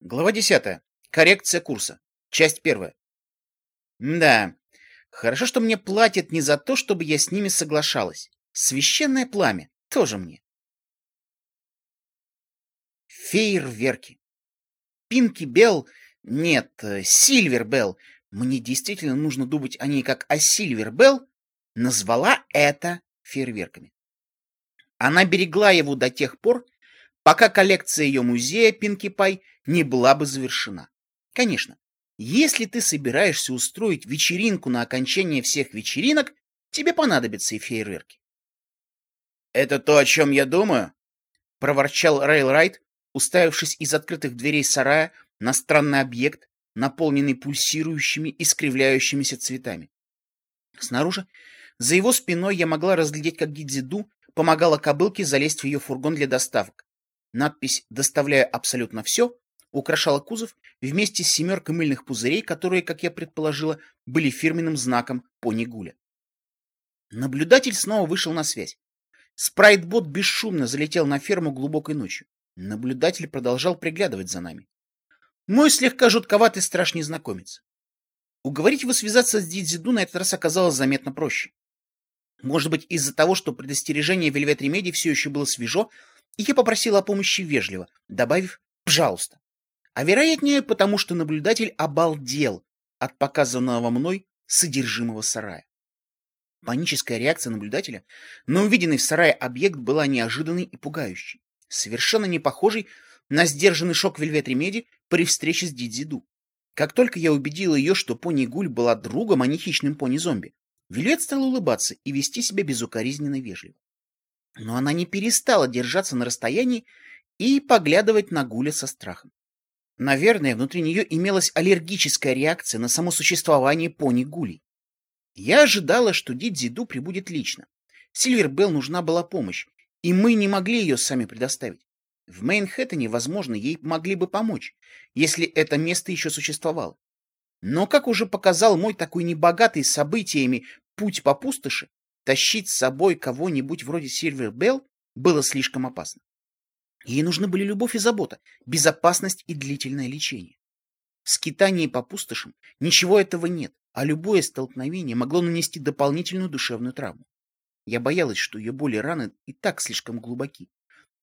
Глава 10. Коррекция курса. Часть первая. Да, хорошо, что мне платят не за то, чтобы я с ними соглашалась. Священное пламя тоже мне. Фейерверки. Пинки Белл... Нет, Сильвер Белл. Мне действительно нужно думать о ней как о Сильвер Белл. Назвала это фейерверками. Она берегла его до тех пор, пока коллекция ее музея Пинки Пай не была бы завершена. Конечно, если ты собираешься устроить вечеринку на окончание всех вечеринок, тебе понадобятся и фейерверки. «Это то, о чем я думаю?» — проворчал Рейлрайт, уставившись из открытых дверей сарая на странный объект, наполненный пульсирующими, искривляющимися цветами. Снаружи, за его спиной, я могла разглядеть, как Гидзиду помогала кобылке залезть в ее фургон для доставок. Надпись «Доставляю абсолютно все» украшала кузов вместе с семеркой мыльных пузырей, которые, как я предположила, были фирменным знаком пони Гуля. Наблюдатель снова вышел на связь. Спрайтбот бесшумно залетел на ферму глубокой ночью. Наблюдатель продолжал приглядывать за нами. Мой слегка жутковатый страж незнакомец. Уговорить его связаться с Дидзиду на этот раз оказалось заметно проще. Может быть, из-за того, что предостережение Вельвет Ремеди все еще было свежо, и я попросил о помощи вежливо, добавив «пожалуйста». А вероятнее, потому что наблюдатель обалдел от показанного мной содержимого сарая. Паническая реакция наблюдателя на увиденный в сарае объект была неожиданной и пугающей, совершенно не похожей на сдержанный шок Вельвет Ремеди при встрече с Дитзи Ду. Как только я убедил ее, что пони-гуль была другом, а не хищным пони-зомби, Вельвет стала улыбаться и вести себя безукоризненно вежливо. Но она не перестала держаться на расстоянии и поглядывать на Гуля со страхом. Наверное, внутри нее имелась аллергическая реакция на само существование пони Гулей. Я ожидала, что Дидзиду прибудет лично. Сильвербелл нужна была помощь, и мы не могли ее сами предоставить. В Мейнхэттене, возможно, ей могли бы помочь, если это место еще существовало. Но, как уже показал мой такой небогатый событиями путь по пустоши, тащить с собой кого-нибудь вроде Сильвер Белл было слишком опасно. Ей нужны были любовь и забота, безопасность и длительное лечение. В скитании по пустошам ничего этого нет, а любое столкновение могло нанести дополнительную душевную травму. Я боялась, что ее боли раны и так слишком глубоки,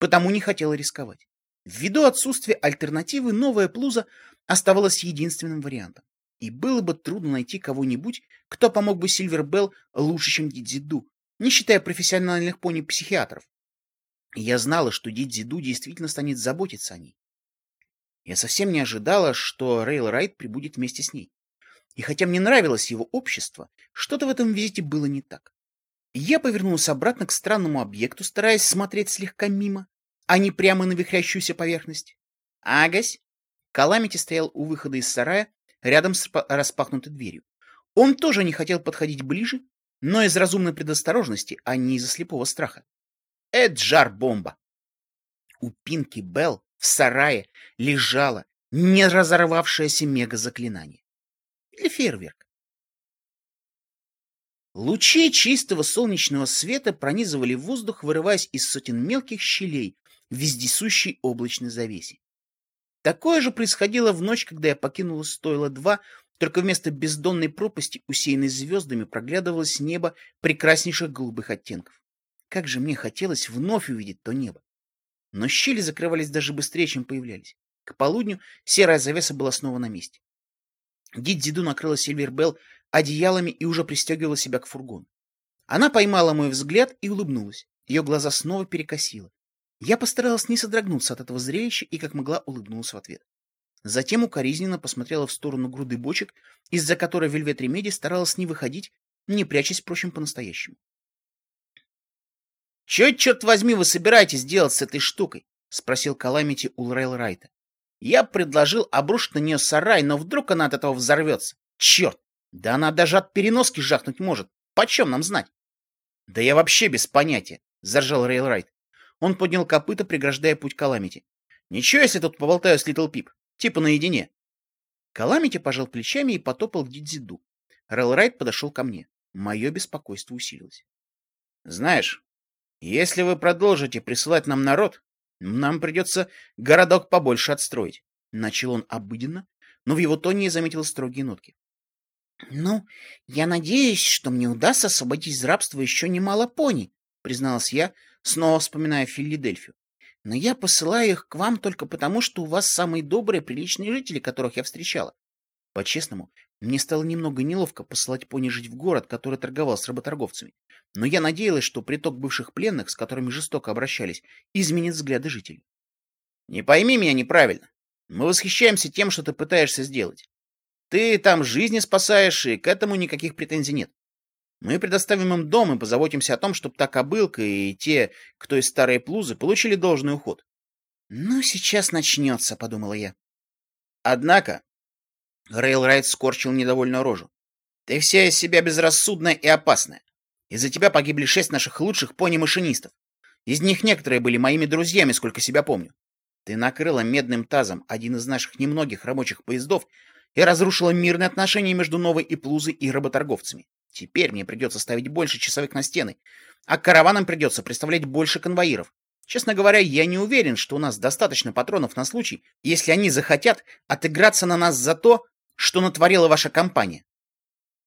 потому не хотела рисковать. Ввиду отсутствия альтернативы, новая плуза оставалась единственным вариантом. И было бы трудно найти кого-нибудь, кто помог бы Сильвербелл лучше, чем Дидзиду, не считая профессиональных пони-психиатров. Я знала, что Дидзиду действительно станет заботиться о ней. Я совсем не ожидала, что Рейл Райт прибудет вместе с ней. И хотя мне нравилось его общество, что-то в этом визите было не так. Я повернулась обратно к странному объекту, стараясь смотреть слегка мимо, а не прямо на вихрящуюся поверхность. Агась! Каламити стоял у выхода из сарая рядом с распахнутой дверью. Он тоже не хотел подходить ближе, но из разумной предосторожности, а не из-за слепого страха. Эджар-бомба! У Пинки Белл в сарае лежало не разорвавшееся мега-заклинание. Или фейерверк. Лучи чистого солнечного света пронизывали воздух, вырываясь из сотен мелких щелей вездесущей облачной завесе. Такое же происходило в ночь, когда я покинула стойло 2, только вместо бездонной пропасти, усеянной звездами, проглядывалось небо прекраснейших голубых оттенков. Как же мне хотелось вновь увидеть то небо. Но щели закрывались даже быстрее, чем появлялись. К полудню серая завеса была снова на месте. Дидзиду накрыла Сильвербелл одеялами и уже пристегивала себя к фургону. Она поймала мой взгляд и улыбнулась. Ее глаза снова перекосило. Я постаралась не содрогнуться от этого зрелища и как могла улыбнулась в ответ. Затем укоризненно посмотрела в сторону груды бочек, из-за которой Вельвет Ремеди старалась не выходить, не прячась, впрочем, по-настоящему. — Че, черт возьми, вы собираетесь делать с этой штукой? — спросил Каламити у Рейл Райта. — Я предложил обрушить на нее сарай, но вдруг она от этого взорвется. Черт! Да она даже от переноски жахнуть может. Почем нам знать? — Да я вообще без понятия, — заржал Рейл Райт. Он поднял копыта, преграждая путь Каламити. «Ничего, если тут поболтаю с Литл Пип. Типа наедине». Каламити пожал плечами и потопал к Дидзиду. Рэлрайт подошел ко мне. Мое беспокойство усилилось. «Знаешь, если вы продолжите присылать нам народ, нам придется городок побольше отстроить. Начал он обыденно, но в его тоне я заметил строгие нотки. «Ну, я надеюсь, что мне удастся освободить из рабства еще немало пони», призналась я, снова вспоминая Филадельфию. «Но я посылаю их к вам только потому, что у вас самые добрые, приличные жители, которых я встречала. По-честному, мне стало немного неловко посылать пони жить в город, который торговал с работорговцами. Но я надеялась, что приток бывших пленных, с которыми жестоко обращались, изменит взгляды жителей. «Не пойми меня неправильно. Мы восхищаемся тем, что ты пытаешься сделать. Ты там жизни спасаешь, и к этому никаких претензий нет. Мы предоставим им дом и позаботимся о том, чтобы та кобылка и те, кто из старой плузы, получили должный уход. «Ну, сейчас начнется», — подумала я. Однако Рейлрайт скорчил недовольную рожу. «Ты вся из себя безрассудная и опасная. Из-за тебя погибли шесть наших лучших пони-машинистов. Из них некоторые были моими друзьями, сколько себя помню. Ты накрыла медным тазом один из наших немногих рабочих поездов и разрушила мирные отношения между Новой и Плузой и работорговцами. Теперь мне придется ставить больше часовых на стены, а караванам придется представлять больше конвоиров. Честно говоря, я не уверен, что у нас достаточно патронов на случай, если они захотят отыграться на нас за то, что натворила ваша компания.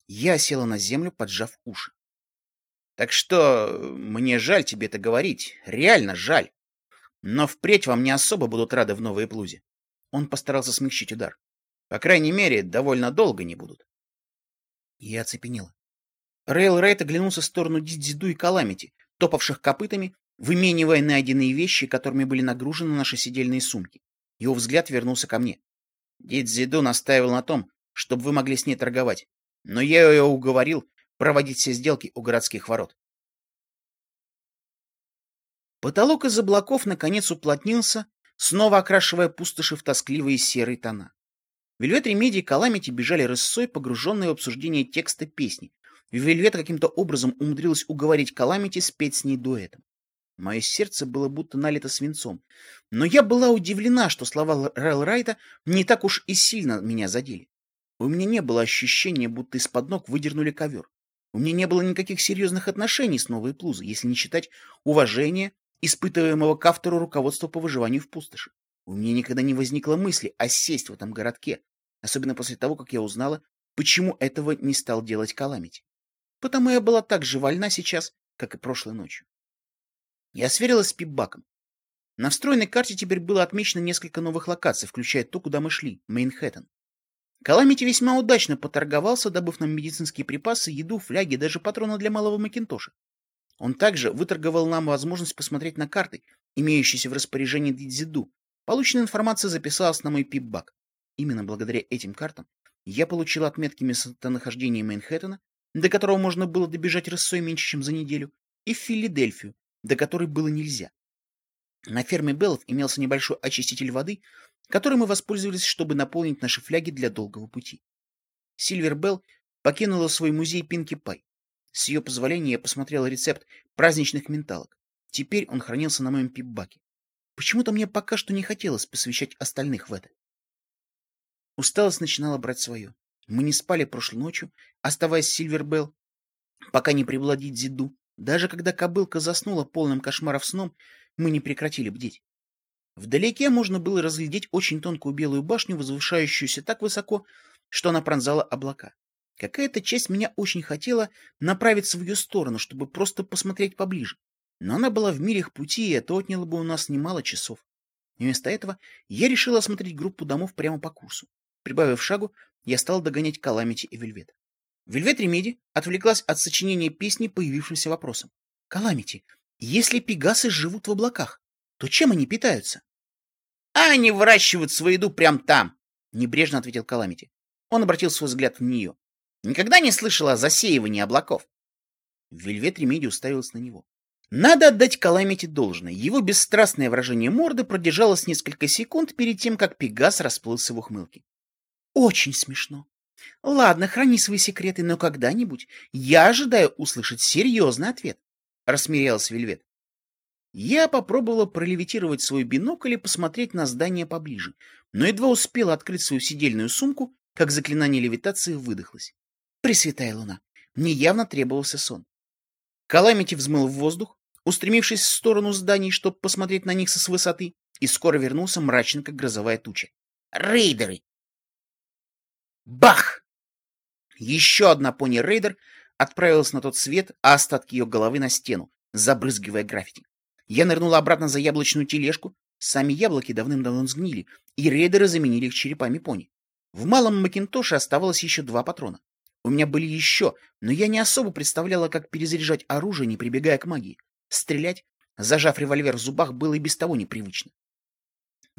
Я села на землю, поджав уши. Так что мне жаль тебе это говорить, реально жаль. Но впредь вам не особо будут рады в новой Плузе. Он постарался смягчить удар. По крайней мере, довольно долго не будут. Я оцепенела. Рейл Рейт оглянулся в сторону Дидзиду и Каламити, топавших копытами, выменивая найденные вещи, которыми были нагружены наши сидельные сумки. Его взгляд вернулся ко мне. Дидзиду настаивал на том, чтобы вы могли с ней торговать, но я ее уговорил проводить все сделки у городских ворот. Потолок из облаков наконец уплотнился, снова окрашивая пустоши в тоскливые серые тона. Вельвет Ремеди и Каламити бежали рысцой, погруженные в обсуждение текста песни. Вельвет каким-то образом умудрилась уговорить Каламити спеть с ней дуэтом. Мое сердце было будто налито свинцом. Но я была удивлена, что слова Рэл Райта не так уж и сильно меня задели. У меня не было ощущения, будто из-под ног выдернули ковер. У меня не было никаких серьезных отношений с Новой Плузой, если не считать уважения, испытываемого к автору руководства по выживанию в пустоши. У меня никогда не возникло мысли осесть в этом городке, особенно после того, как я узнала, почему этого не стал делать Каламити. Потому я была так же вольна сейчас, как и прошлой ночью. Я сверилась с пипбаком. На встроенной карте теперь было отмечено несколько новых локаций, включая то, куда мы шли, Мейнхэттен. Каламити весьма удачно поторговался, добыв нам медицинские припасы, еду, фляги, даже патроны для малого Макинтоша. Он также выторговал нам возможность посмотреть на карты, имеющиеся в распоряжении Дидзиду. Полученная информация записалась на мой пипбак. Именно благодаря этим картам я получил отметки местонахождения Мейнхэттена, до которого можно было добежать рысой меньше, чем за неделю, и в Филадельфию, до которой было нельзя. На ферме Беллов имелся небольшой очиститель воды, которым мы воспользовались, чтобы наполнить наши фляги для долгого пути. Сильвер Белл покинула свой музей Пинки Пай. С ее позволения я посмотрел рецепт праздничных менталок. Теперь он хранился на моем пипбаке. Почему-то мне пока что не хотелось посвящать остальных в это. Усталость начинала брать свое. Мы не спали прошлой ночью, оставаясь с Сильвербелл, пока не прибыла Дидзиду. Даже когда кобылка заснула полным кошмаров сном, мы не прекратили бдеть. Вдалеке можно было разглядеть очень тонкую белую башню, возвышающуюся так высоко, что она пронзала облака. Какая-то часть меня очень хотела направиться в ее сторону, чтобы просто посмотреть поближе. Но она была в милях пути, и это отняло бы у нас немало часов. вместо этого я решил осмотреть группу домов прямо по курсу. Прибавив шагу, я стал догонять Каламити и Вельвет. Вельвет Ремеди отвлеклась от сочинения песни появившимся вопросом. «Каламити, если пегасы живут в облаках, то чем они питаются?» «А они выращивают свою еду прямо там», — небрежно ответил Каламити. Он обратил свой взгляд в нее. «Никогда не слышала о засеивании облаков?» Вельвет Ремеди уставилась на него. Надо отдать Каламити должное. Его бесстрастное выражение морды продержалось несколько секунд перед тем, как Пегас расплылся в ухмылке. Очень смешно. Ладно, храни свои секреты, но когда-нибудь я ожидаю услышать серьезный ответ. Рассмеялась Вельвет. Я попробовала пролевитировать свой бинокль и посмотреть на здание поближе, но едва успела открыть свою сидельную сумку, как заклинание левитации выдохлось. Пресвятая луна, мне явно требовался сон. Каламити взмыл в воздух, устремившись в сторону зданий, чтобы посмотреть на них со с высоты, и скоро вернулся мрачно, как грозовая туча. Рейдеры! Бах! Еще одна пони-рейдер отправилась на тот свет, а остатки ее головы на стену, забрызгивая граффити. Я нырнула обратно за яблочную тележку. Сами яблоки давным-давно сгнили, и рейдеры заменили их черепами пони. В малом Макинтоше оставалось еще два патрона. У меня были еще, но я не особо представляла, как перезаряжать оружие, не прибегая к магии. Стрелять, зажав револьвер в зубах, было и без того непривычно.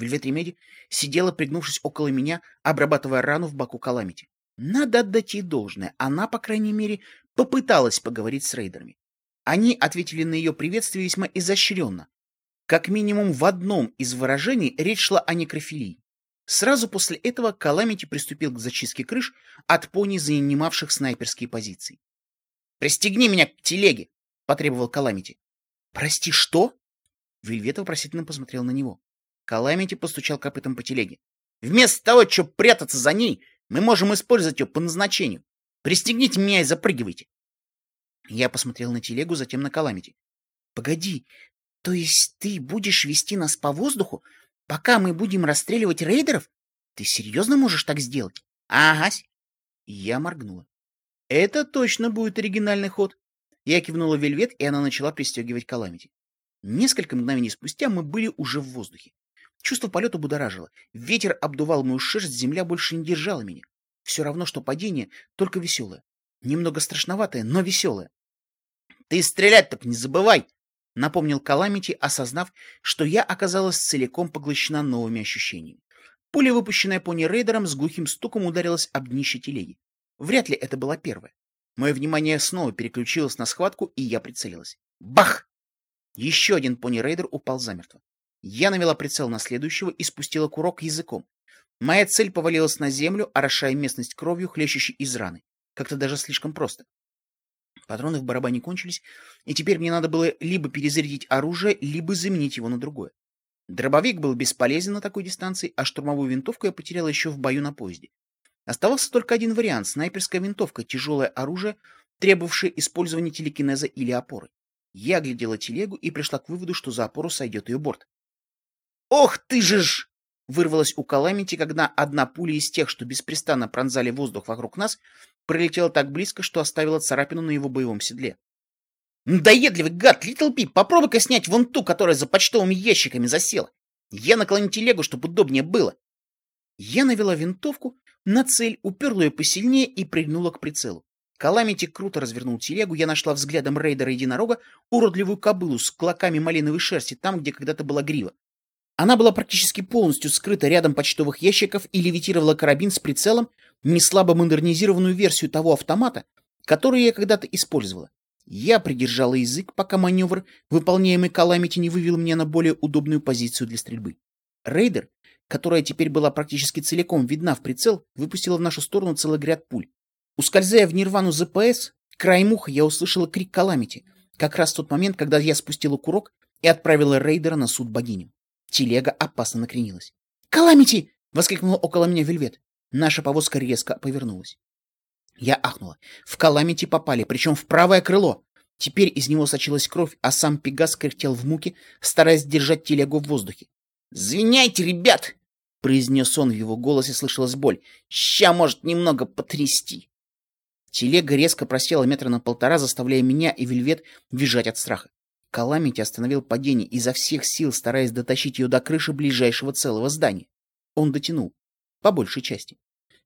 Вельвет Ремеди сидела, пригнувшись около меня, обрабатывая рану в боку Каламити. Надо отдать ей должное, она, по крайней мере, попыталась поговорить с рейдерами. Они ответили на ее приветствие весьма изощренно. Как минимум в одном из выражений речь шла о некрофилии. Сразу после этого Каламити приступил к зачистке крыш от пони, занимавших снайперские позиции. «Пристегни меня к телеге!» — потребовал Каламити. «Прости, что?» Вельвет вопросительно посмотрел на него. Каламити постучал копытом по телеге. «Вместо того, чтобы прятаться за ней, мы можем использовать ее по назначению. Пристегните меня и запрыгивайте!» Я посмотрел на телегу, затем на Каламити. «Погоди, то есть ты будешь вести нас по воздуху, пока мы будем расстреливать рейдеров? Ты серьезно можешь так сделать?» «Агась!» Я моргнула. «Это точно будет оригинальный ход!» Я кивнула Вельвет, и она начала пристегивать Каламити. Несколько мгновений спустя мы были уже в воздухе. Чувство полета будоражило. Ветер обдувал мою шерсть, земля больше не держала меня. Все равно, что падение, только веселое. Немного страшноватое, но веселое. Ты стрелять так не забывай, напомнил Каламити, осознав, что я оказалась целиком поглощена новыми ощущениями. Пуля, выпущенная пони-рейдером, с глухим стуком ударилась об днище телеги. Вряд ли это была первая. Мое внимание снова переключилось на схватку, и я прицелилась. Бах! Еще один пони-рейдер упал замертво. Я навела прицел на следующего и спустила курок языком. Моя цель повалилась на землю, орошая местность кровью, хлещущей из раны. Как-то даже слишком просто. Патроны в барабане кончились, и теперь мне надо было либо перезарядить оружие, либо заменить его на другое. Дробовик был бесполезен на такой дистанции, а штурмовую винтовку я потерял еще в бою на поезде. Оставался только один вариант — снайперская винтовка, тяжелое оружие, требовавшее использования телекинеза или опоры. Я глядела телегу и пришла к выводу, что за опору сойдет ее борт. «Ох ты же ж!» — вырвалась у Каламити, когда одна пуля из тех, что беспрестанно пронзали воздух вокруг нас, пролетела так близко, что оставила царапину на его боевом седле. «Надоедливый гад, Литл Пип, попробуй-ка снять вон ту, которая за почтовыми ящиками засела. Я наклоню телегу, чтобы удобнее было». Я навела винтовку на цель, уперла ее посильнее и пригнула к прицелу. Каламити круто развернул телегу, я нашла взглядом рейдера-единорога уродливую кобылу с клоками малиновой шерсти там, где когда-то была грива. Она была практически полностью скрыта рядом почтовых ящиков и левитировала карабин с прицелом, неслабо модернизированную версию того автомата, который я когда-то использовала. Я придержала язык, пока маневр, выполняемый Каламити, не вывел меня на более удобную позицию для стрельбы. Рейдер, которая теперь была практически целиком видна в прицел, выпустила в нашу сторону целый ряд пуль. Ускользая в нирвану ЗПС, краем уха я услышала крик Каламити, как раз в тот момент, когда я спустила курок и отправила рейдера на суд богиням. Телега опасно накренилась. «Каламити!» — воскликнула около меня Вельвет. Наша повозка резко повернулась. Я ахнула. В Каламити попали, причем в правое крыло. Теперь из него сочилась кровь, а сам Пегас кряхтел в муке, стараясь держать телегу в воздухе. «Звиняйте, ребят!» — произнес он, в его голосе слышалась боль. «Ща может немного потрясти!» Телега резко просела метра на полтора, заставляя меня и Вельвет визжать от страха. Каламити остановил падение изо всех сил, стараясь дотащить ее до крыши ближайшего целого здания. Он дотянул. По большей части.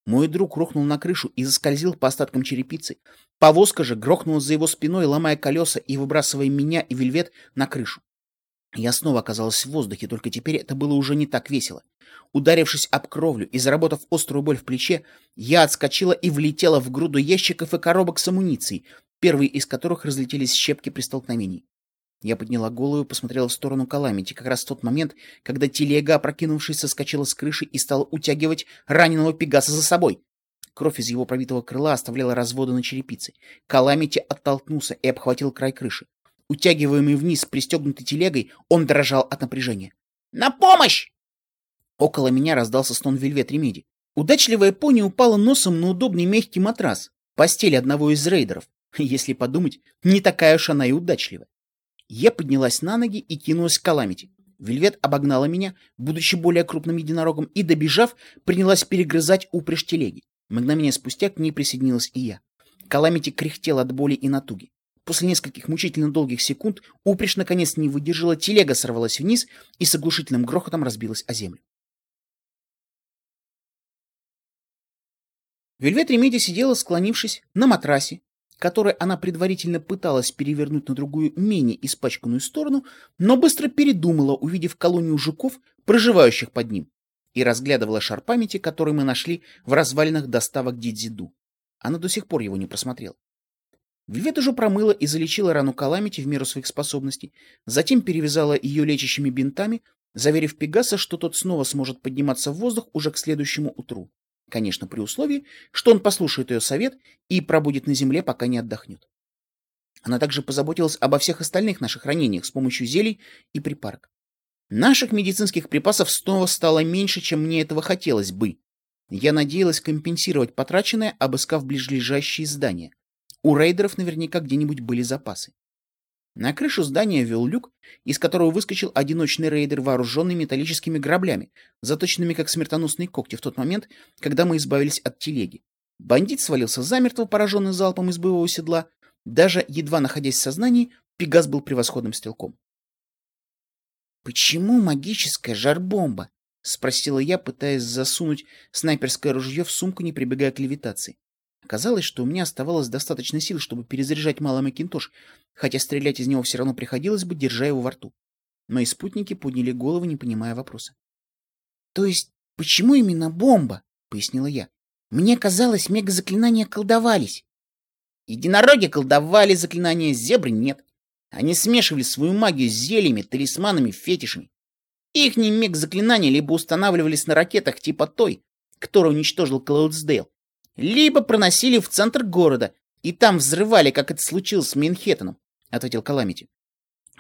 Мой друг рухнул на крышу и заскользил по остаткам черепицы. Повозка же грохнула за его спиной, ломая колеса и выбрасывая меня и вельвет на крышу. Я снова оказалась в воздухе, только теперь это было уже не так весело. Ударившись об кровлю и заработав острую боль в плече, я отскочила и влетела в груду ящиков и коробок с амуницией, первые из которых разлетелись щепки при столкновении. Я подняла голову и посмотрела в сторону Каламити, как раз в тот момент, когда телега, опрокинувшись, соскочила с крыши и стала утягивать раненого Пегаса за собой. Кровь из его пробитого крыла оставляла разводы на черепице. Каламити оттолкнулся и обхватил край крыши. Утягиваемый вниз пристегнутой телегой, он дрожал от напряжения. «На помощь!» Около меня раздался стон Вельвет Ремеди. Удачливая пони упала носом на удобный мягкий матрас, постель одного из рейдеров. Если подумать, не такая уж она и удачливая. Я поднялась на ноги и кинулась к Каламити. Вельвет обогнала меня, будучи более крупным единорогом, и, добежав, принялась перегрызать упряжь телеги. Мгновение спустя к ней присоединилась и я. Каламити кряхтел от боли и натуги. После нескольких мучительно долгих секунд упряжь наконец не выдержала, телега сорвалась вниз и с оглушительным грохотом разбилась о землю. Вельвет Ремеди сидела, склонившись на матрасе, который она предварительно пыталась перевернуть на другую, менее испачканную сторону, но быстро передумала, увидев колонию жуков, проживающих под ним, и разглядывала шар памяти, который мы нашли в развалинах доставок Дидзиду. Она до сих пор его не просмотрела. Вельвет уже промыла и залечила рану Каламити в меру своих способностей, затем перевязала ее лечащими бинтами, заверив Пегаса, что тот снова сможет подниматься в воздух уже к следующему утру. Конечно, при условии, что он послушает ее совет и пробудет на земле, пока не отдохнет. Она также позаботилась обо всех остальных наших ранениях с помощью зелий и припарок. Наших медицинских припасов снова стало меньше, чем мне этого хотелось бы. Я надеялась компенсировать потраченное, обыскав ближайшие здания. У рейдеров наверняка где-нибудь были запасы. На крышу здания вел люк, из которого выскочил одиночный рейдер, вооруженный металлическими граблями, заточенными как смертоносные когти в тот момент, когда мы избавились от телеги. Бандит свалился замертво, пораженный залпом из боевого седла. Даже едва находясь в сознании, Пегас был превосходным стрелком. «Почему магическая жарбомба?» — спросила я, пытаясь засунуть снайперское ружье в сумку, не прибегая к левитации. Оказалось, что у меня оставалось достаточно сил, чтобы перезаряжать малый Макинтош, хотя стрелять из него все равно приходилось бы, держа его во рту. Мои спутники подняли головы, не понимая вопроса. — То есть, почему именно бомба? — пояснила я. — Мне казалось, мегазаклинания колдовались. Единороги колдовали заклинания, зебры нет. Они смешивали свою магию с зельями, талисманами, фетишами. Ихние мег-заклинания либо устанавливались на ракетах типа той, которую уничтожил Клаудсдейл, либо проносили в центр города и там взрывали, как это случилось с Манхэттеном, — ответил Каламити.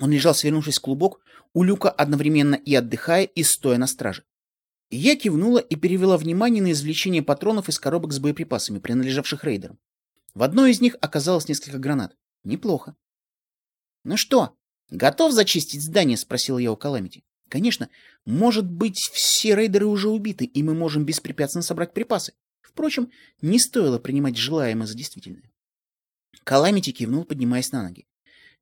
Он лежал, свернувшись в клубок, у люка одновременно и отдыхая, и стоя на страже. Я кивнула и перевела внимание на извлечение патронов из коробок с боеприпасами, принадлежавших рейдерам. В одной из них оказалось несколько гранат. Неплохо. — Ну что, готов зачистить здание? — спросил я у Каламити. — Конечно. Может быть, все рейдеры уже убиты, и мы можем беспрепятственно собрать припасы. Впрочем, не стоило принимать желаемое за действительное. Каламити кивнул, поднимаясь на ноги.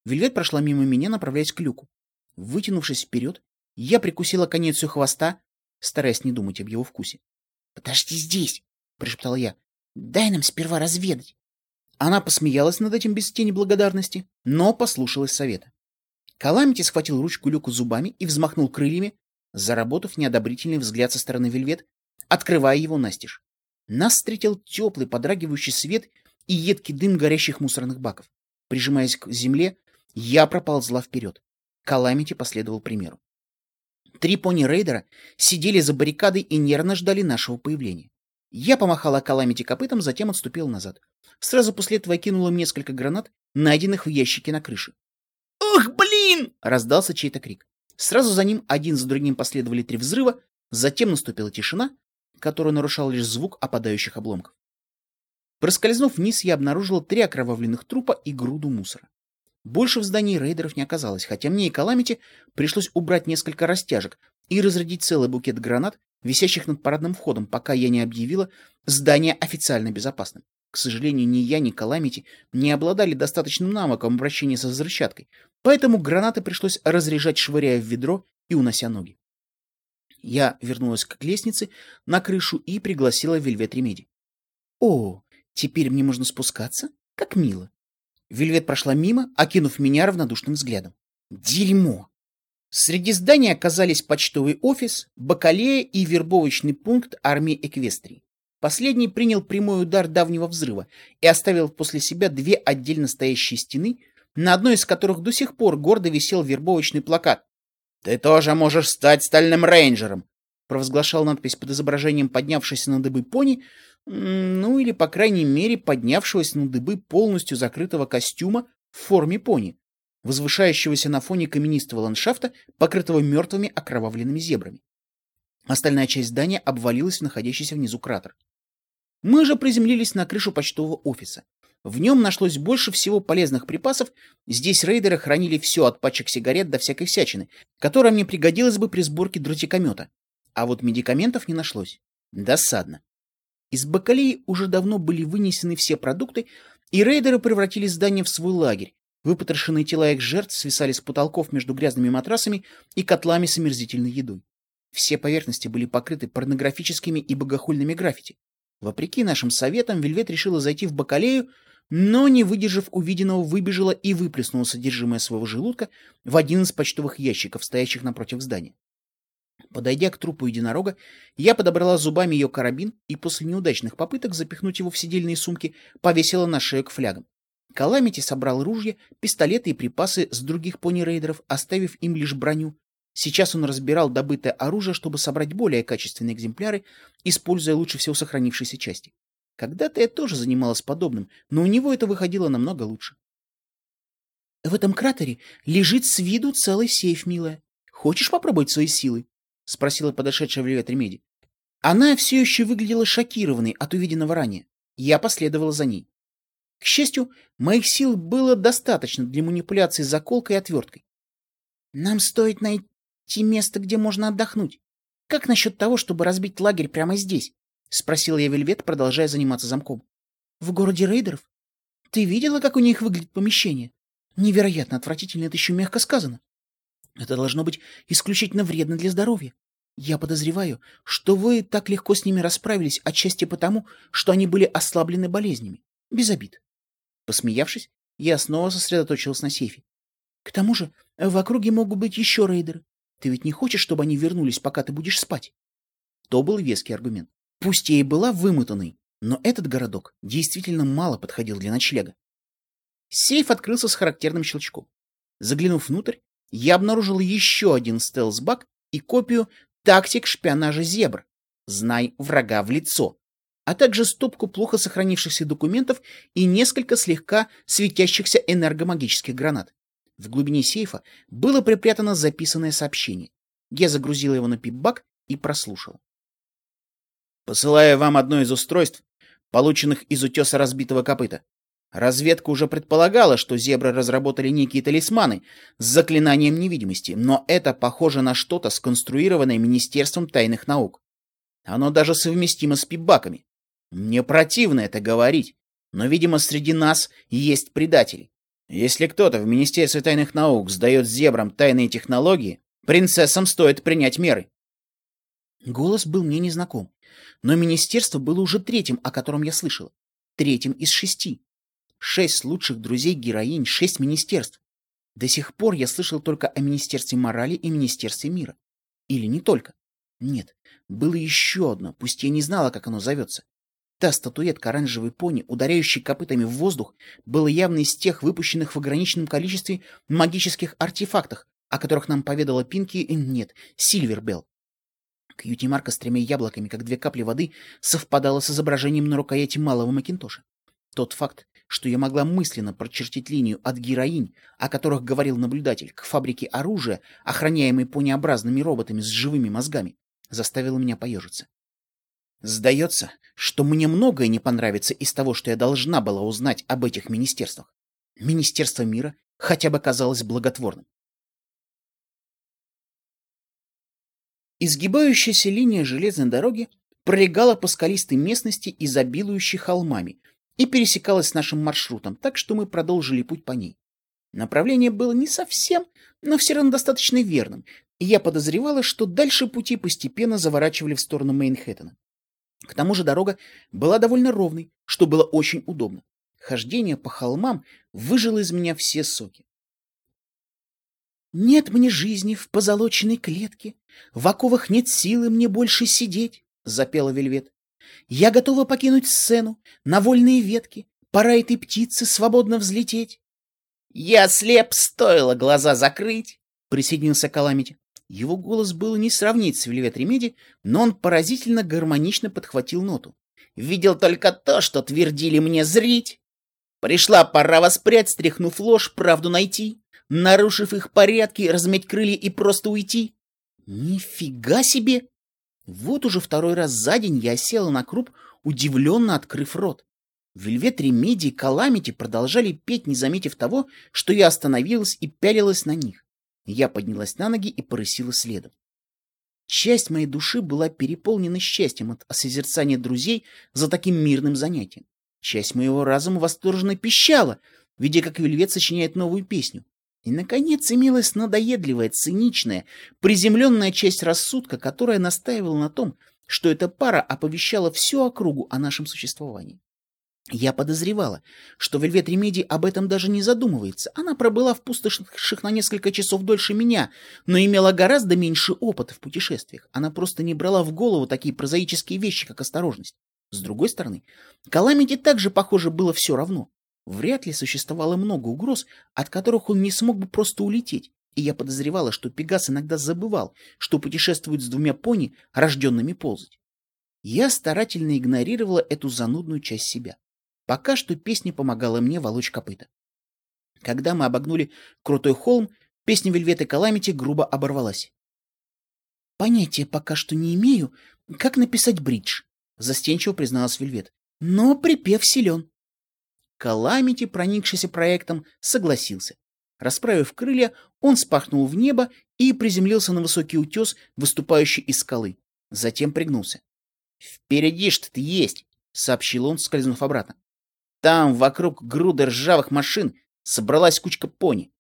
Вельвет прошла мимо меня, направляясь к люку. Вытянувшись вперед, я прикусила конец ее хвоста, стараясь не думать об его вкусе. — Подожди здесь, — прошептала я. — Дай нам сперва разведать. Она посмеялась над этим без тени благодарности, но послушалась совета. Каламити схватил ручку люку зубами и взмахнул крыльями, заработав неодобрительный взгляд со стороны Вельвет, открывая его настежь. Нас встретил теплый подрагивающий свет и едкий дым горящих мусорных баков. Прижимаясь к земле, я проползла вперед. Каламити последовал примеру. Три пони-рейдера сидели за баррикадой и нервно ждали нашего появления. Я помахала Каламити копытом, затем отступил назад. Сразу после этого кинула несколько гранат, найденных в ящике на крыше. «Ох, блин!» — раздался чей-то крик. Сразу за ним один за другим последовали три взрыва, затем наступила тишина, которую нарушал лишь звук опадающих обломков. Проскользнув вниз, я обнаружил три окровавленных трупа и груду мусора. Больше в здании рейдеров не оказалось, хотя мне и Каламити пришлось убрать несколько растяжек и разрядить целый букет гранат, висящих над парадным входом, пока я не объявила здание официально безопасным. К сожалению, ни я, ни Каламити не обладали достаточным навыком обращения со взрывчаткой, поэтому гранаты пришлось разряжать, швыряя в ведро и унося ноги. Я вернулась к лестнице на крышу и пригласила Вельвет Ремеди. «О, теперь мне можно спускаться? Как мило!» Вельвет прошла мимо, окинув меня равнодушным взглядом. «Дерьмо!» Среди зданий оказались почтовый офис, бакалея и вербовочный пункт армии Эквестрии. Последний принял прямой удар давнего взрыва и оставил после себя две отдельно стоящие стены, на одной из которых до сих пор гордо висел вербовочный плакат «Ты тоже можешь стать стальным рейнджером!» провозглашал надпись под изображением поднявшейся на дыбы пони, ну или, по крайней мере, поднявшегося на дыбы полностью закрытого костюма в форме пони, возвышающегося на фоне каменистого ландшафта, покрытого мертвыми окровавленными зебрами. Остальная часть здания обвалилась в находящийся внизу кратер. Мы же приземлились на крышу почтового офиса. В нем нашлось больше всего полезных припасов, здесь рейдеры хранили все от пачек сигарет до всякой всячины, которая мне пригодилась бы при сборке дротикомета. А вот медикаментов не нашлось. Досадно. Из бакалеи уже давно были вынесены все продукты, и рейдеры превратили здание в свой лагерь. Выпотрошенные тела их жертв свисали с потолков между грязными матрасами и котлами с омерзительной едой. Все поверхности были покрыты порнографическими и богохульными граффити. Вопреки нашим советам, Вельвет решила зайти в бакалею, но, не выдержав увиденного, выбежала и выплеснула содержимое своего желудка в один из почтовых ящиков, стоящих напротив здания. Подойдя к трупу единорога, я подобрала зубами ее карабин и после неудачных попыток запихнуть его в сидельные сумки повесила на шею к флягам. Каламити собрал ружья, пистолеты и припасы с других пони-рейдеров, оставив им лишь броню. Сейчас он разбирал добытое оружие, чтобы собрать более качественные экземпляры, используя лучше всего сохранившиеся части. Когда-то я тоже занималась подобным, но у него это выходило намного лучше. В этом кратере лежит с виду целый сейф, милая. Хочешь попробовать свои силы? — спросила подошедшая в Левет Ремеди. Она все еще выглядела шокированной от увиденного ранее. Я последовала за ней. К счастью, моих сил было достаточно для манипуляции заколкой и отверткой. Нам стоит найти место, где можно отдохнуть. Как насчет того, чтобы разбить лагерь прямо здесь? — спросила я Вельвет, продолжая заниматься замком. — В городе рейдеров? Ты видела, как у них выглядит помещение? Невероятно отвратительно, это еще мягко сказано. Это должно быть исключительно вредно для здоровья. Я подозреваю, что вы так легко с ними расправились отчасти потому, что они были ослаблены болезнями. Без обид. Посмеявшись, я снова сосредоточилась на сейфе. К тому же, в округе могут быть еще рейдеры. Ты ведь не хочешь, чтобы они вернулись, пока ты будешь спать? То был веский аргумент. Пусть и была вымотанной, но этот городок действительно мало подходил для ночлега. Сейф открылся с характерным щелчком. Заглянув внутрь, я обнаружил еще один стелс-баг и копию «Тактик шпионажа зебр» «Знай врага в лицо», а также стопку плохо сохранившихся документов и несколько слегка светящихся энергомагических гранат. В глубине сейфа было припрятано записанное сообщение. Я загрузил его на пип-бак и прослушал. «Посылаю вам одно из устройств, полученных из утеса разбитого копыта. Разведка уже предполагала, что зебры разработали некие талисманы с заклинанием невидимости, но это похоже на что-то, сконструированное Министерством тайных наук. Оно даже совместимо с пибаками. Мне противно это говорить, но, видимо, среди нас есть предатели. Если кто-то в Министерстве тайных наук сдает зебрам тайные технологии, принцессам стоит принять меры. Голос был мне незнаком, но министерство было уже третьим, о котором я слышал, Третьим из шести. Шесть лучших друзей героинь, шесть министерств. До сих пор я слышал только о Министерстве морали и Министерстве мира. Или не только. Нет, было еще одно, пусть я не знала, как оно зовется. Та статуэтка оранжевой пони, ударяющей копытами в воздух, была явно из тех выпущенных в ограниченном количестве магических артефактах, о которых нам поведала Пинки, нет, Сильвербелл. Кьюти Марка с тремя яблоками, как две капли воды, совпадала с изображением на рукояти малого Макинтоша. Тот факт, что я могла мысленно прочертить линию от героинь, о которых говорил наблюдатель, к фабрике оружия, охраняемой понеобразными роботами с живыми мозгами, заставило меня поежиться. Сдается, что мне многое не понравится из того, что я должна была узнать об этих министерствах. Министерство мира хотя бы казалось благотворным. Изгибающаяся линия железной дороги пролегала по скалистой местности, изобилующей холмами, и пересекалась с нашим маршрутом, так что мы продолжили путь по ней. Направление было не совсем, но все равно достаточно верным, и я подозревала, что дальше пути постепенно заворачивали в сторону Мейнхэттена. К тому же дорога была довольно ровной, что было очень удобно. Хождение по холмам выжило из меня все соки. «Нет мне жизни в позолоченной клетке, в оковах нет силы мне больше сидеть», — запела Вельвет. Я готова покинуть сцену, на вольные ветки, пора этой птице свободно взлететь. Я слеп, стоило глаза закрыть, присоединился Каламити. Его голос было не сравнить с Вельвет Ремеди, но он поразительно гармонично подхватил ноту. Видел только то, что твердили мне зрить. Пришла пора воспрять, стряхнув ложь, правду найти, нарушив их порядки, разметь крылья и просто уйти. Нифига себе! Вот уже второй раз за день я села на круп, удивленно открыв рот. Вельвет Ремеди и Каламити продолжали петь, не заметив того, что я остановилась и пялилась на них. Я поднялась на ноги и порысила следом. Часть моей души была переполнена счастьем от созерцания друзей за таким мирным занятием. Часть моего разума восторженно пищала, видя, как Вельвет сочиняет новую песню. И, наконец, имелась надоедливая, циничная, приземленная часть рассудка, которая настаивала на том, что эта пара оповещала всю округу о нашем существовании. Я подозревала, что Вельвет Ремеди об этом даже не задумывается. Она пробыла в пустошах на несколько часов дольше меня, но имела гораздо меньше опыта в путешествиях. Она просто не брала в голову такие прозаические вещи, как осторожность. С другой стороны, Каламити также, похоже, было все равно. Вряд ли существовало много угроз, от которых он не смог бы просто улететь. И я подозревала, что Пегас иногда забывал, что путешествует с двумя пони, рожденными ползать. Я старательно игнорировала эту занудную часть себя. Пока что песня помогала мне волочь копыта. Когда мы обогнули крутой холм, песня Вельветы Каламити грубо оборвалась. «Понятия пока что не имею, как написать бридж», — застенчиво призналась Вельвет. «Но припев силен». Каламити, проникшийся проектом, согласился. Расправив крылья, он спахнул в небо и приземлился на высокий утес, выступающий из скалы. Затем пригнулся. «Впереди что-то есть», — сообщил он, скользнув обратно. Там, вокруг груды ржавых машин, собралась кучка пони.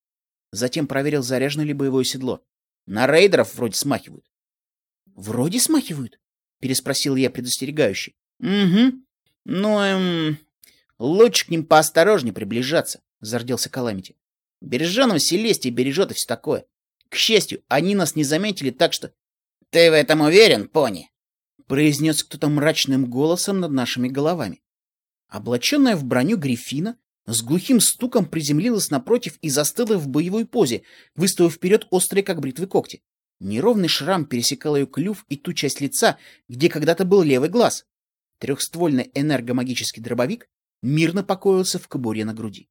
Затем проверил, заряжено ли боевое седло. На рейдеров вроде смахивают. — Вроде смахивают? — переспросил я предостерегающе. — Угу. Ну, эм... Лучше к ним поосторожнее приближаться, — зарделся Каламити. Береженого Селестия бережет и все такое. К счастью, они нас не заметили, так что... — Ты в этом уверен, пони? — произнес кто-то мрачным голосом над нашими головами. Облаченная в броню Гриффина, с глухим стуком приземлилась напротив и застыла в боевой позе, выставив вперед острые, как бритвы, когти. Неровный шрам пересекал ее клюв и ту часть лица, где когда-то был левый глаз. Трехствольный энергомагический дробовик мирно покоился в кобуре на груди.